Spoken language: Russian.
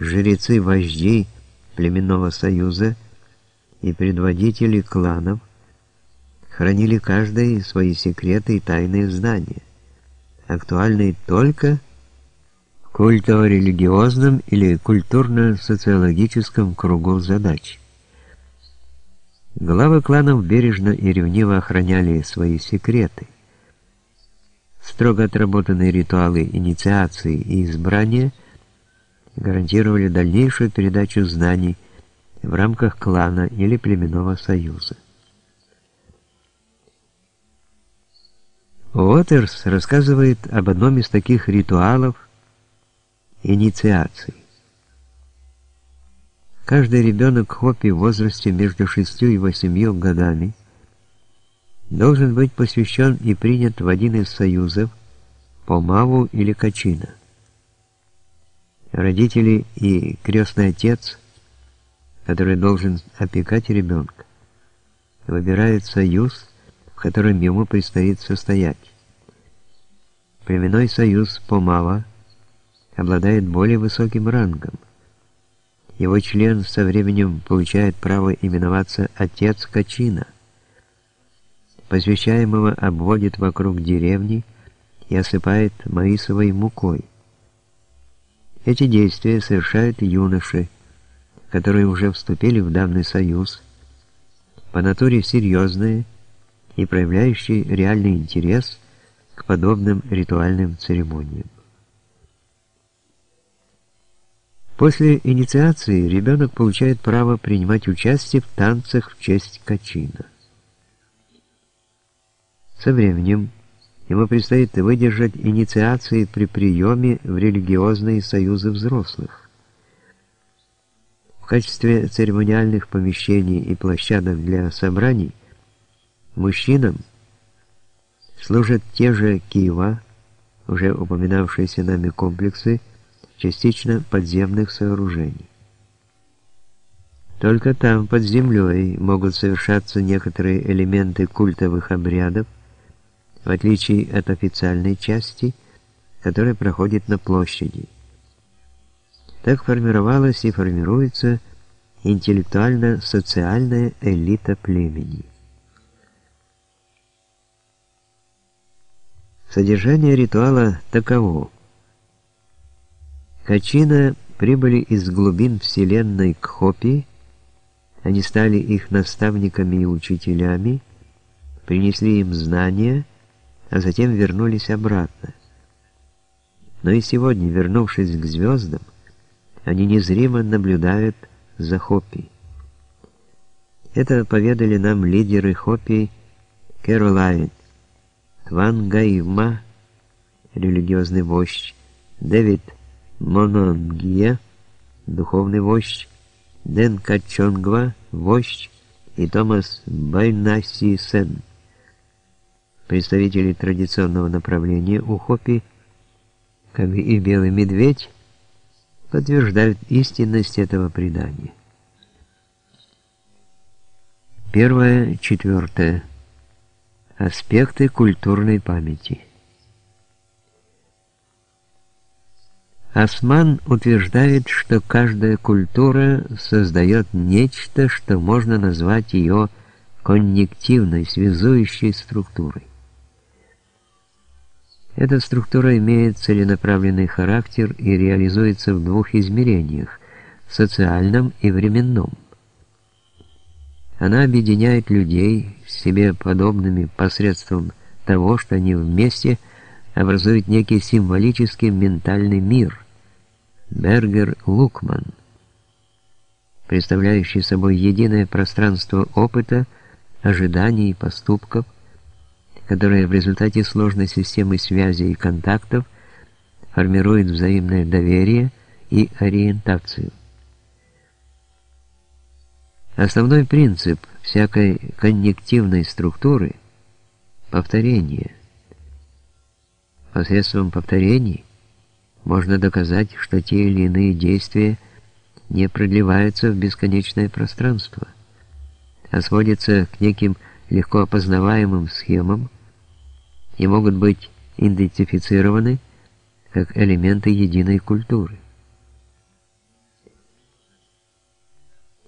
жрецы-вожди племенного союза и предводители кланов хранили каждый свои секреты и тайные знания, актуальные только в культово-религиозном или культурно-социологическом кругу задач. Главы кланов бережно и ревниво охраняли свои секреты. Строго отработанные ритуалы инициации и избрания гарантировали дальнейшую передачу знаний в рамках клана или племенного союза. Уотерс рассказывает об одном из таких ритуалов инициации. Каждый ребенок Хопи в возрасте между 6 и 8 годами должен быть посвящен и принят в один из союзов по Маву или Качина. Родители и крестный отец, который должен опекать ребенка, выбирают союз, в котором ему предстоит состоять. Племенной союз Помава обладает более высоким рангом. Его член со временем получает право именоваться «отец Качина». Посвящаемого обводит вокруг деревни и осыпает маисовой мукой. Эти действия совершают юноши, которые уже вступили в данный союз, по натуре серьезные и проявляющий реальный интерес к подобным ритуальным церемониям. После инициации ребенок получает право принимать участие в танцах в честь Качина. Со временем ему предстоит выдержать инициации при приеме в религиозные союзы взрослых. В качестве церемониальных помещений и площадок для собраний Мужчинам служат те же Киева, уже упоминавшиеся нами комплексы, частично подземных сооружений. Только там, под землей, могут совершаться некоторые элементы культовых обрядов, в отличие от официальной части, которая проходит на площади. Так формировалась и формируется интеллектуально-социальная элита племени. Содержание ритуала таково. Качина прибыли из глубин Вселенной к Хопи, они стали их наставниками и учителями, принесли им знания, а затем вернулись обратно. Но и сегодня, вернувшись к звездам, они незримо наблюдают за Хопи. Это поведали нам лидеры Хопи Кэролайн, Ван Гайма, религиозный вождь, Дэвид Мононгия, духовный вождь, Дэн Качонгва, вождь, и Томас Байнаси Сен, представители традиционного направления Ухопи, как и Белый Медведь, подтверждают истинность этого предания. Первое, четвертое. Аспекты культурной памяти. Осман утверждает, что каждая культура создает нечто, что можно назвать ее коннективной, связующей структурой. Эта структура имеет целенаправленный характер и реализуется в двух измерениях – социальном и временном. Она объединяет людей с себе подобными посредством того, что они вместе образуют некий символический ментальный мир. Бергер Лукман, представляющий собой единое пространство опыта, ожиданий и поступков, которое в результате сложной системы связи и контактов формирует взаимное доверие и ориентацию. Основной принцип всякой коннективной структуры – повторение. Посредством повторений можно доказать, что те или иные действия не продлеваются в бесконечное пространство, а сводятся к неким легко опознаваемым схемам и могут быть идентифицированы как элементы единой культуры.